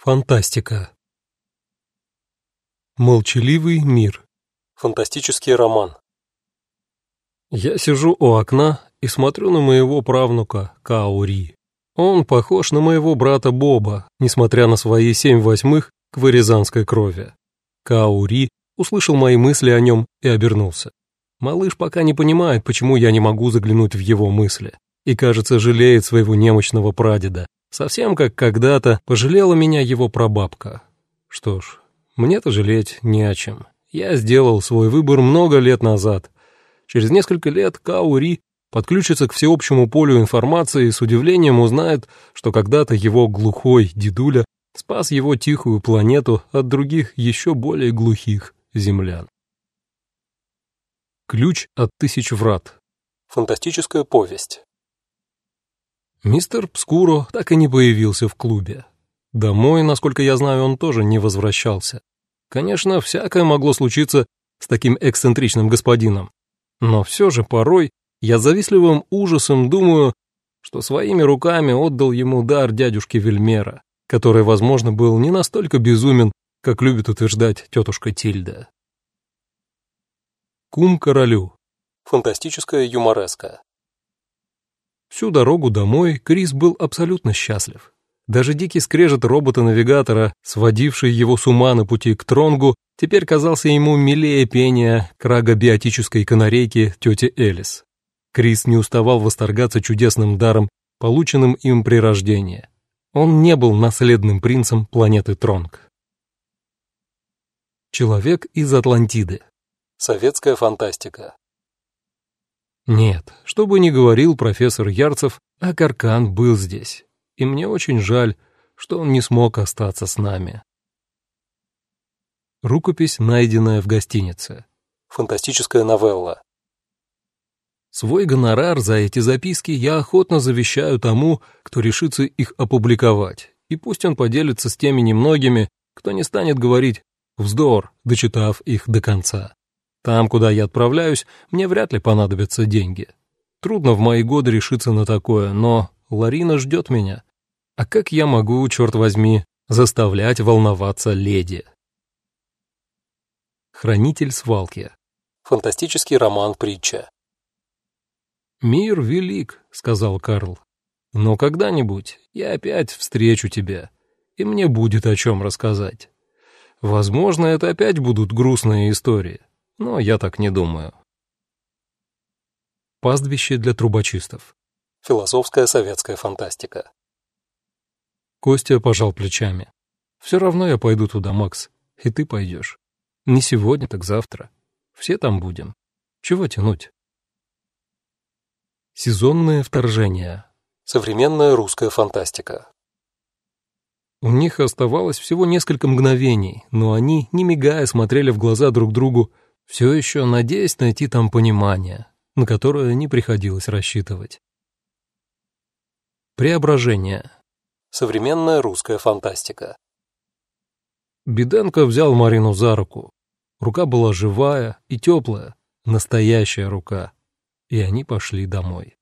Фантастика. Молчаливый мир. Фантастический роман. Я сижу у окна и смотрю на моего правнука Каури. Он похож на моего брата Боба, несмотря на свои семь восьмых кваризанской крови. Каури услышал мои мысли о нем и обернулся. Малыш пока не понимает, почему я не могу заглянуть в его мысли, и, кажется, жалеет своего немощного прадеда, совсем как когда-то пожалела меня его прабабка. Что ж, мне-то жалеть не о чем. Я сделал свой выбор много лет назад. Через несколько лет Каури подключится к всеобщему полю информации и с удивлением узнает, что когда-то его глухой дедуля спас его тихую планету от других еще более глухих землян. Ключ от тысяч врат. Фантастическая повесть. Мистер Пскуро так и не появился в клубе. Домой, насколько я знаю, он тоже не возвращался. Конечно, всякое могло случиться с таким эксцентричным господином. Но все же порой я завистливым ужасом думаю, что своими руками отдал ему дар дядюшки Вельмера, который, возможно, был не настолько безумен, как любит утверждать тетушка Тильда. Кум королю. Фантастическая юмореска. Всю дорогу домой Крис был абсолютно счастлив. Даже дикий скрежет робота-навигатора, сводивший его с ума на пути к Тронгу, теперь казался ему милее пения крагобиотической канарейки тети Элис. Крис не уставал восторгаться чудесным даром, полученным им при рождении. Он не был наследным принцем планеты Тронг. Человек из Атлантиды. Советская фантастика. Нет, что бы ни говорил профессор Ярцев, а Каркан был здесь и мне очень жаль, что он не смог остаться с нами. Рукопись, найденная в гостинице. Фантастическая новелла. Свой гонорар за эти записки я охотно завещаю тому, кто решится их опубликовать, и пусть он поделится с теми немногими, кто не станет говорить «вздор», дочитав их до конца. Там, куда я отправляюсь, мне вряд ли понадобятся деньги. Трудно в мои годы решиться на такое, но Ларина ждет меня, а как я могу, черт возьми, заставлять волноваться леди? Хранитель свалки. Фантастический роман-притча. «Мир велик», — сказал Карл. «Но когда-нибудь я опять встречу тебя, и мне будет о чем рассказать. Возможно, это опять будут грустные истории, но я так не думаю». Пастбище для трубочистов. Философская советская фантастика. Костя пожал плечами. «Все равно я пойду туда, Макс, и ты пойдешь. Не сегодня, так завтра. Все там будем. Чего тянуть?» Сезонное вторжение. Современная русская фантастика. У них оставалось всего несколько мгновений, но они, не мигая, смотрели в глаза друг другу, все еще надеясь найти там понимание, на которое не приходилось рассчитывать. Преображение. Современная русская фантастика. Беденко взял Марину за руку. Рука была живая и теплая, настоящая рука. И они пошли домой.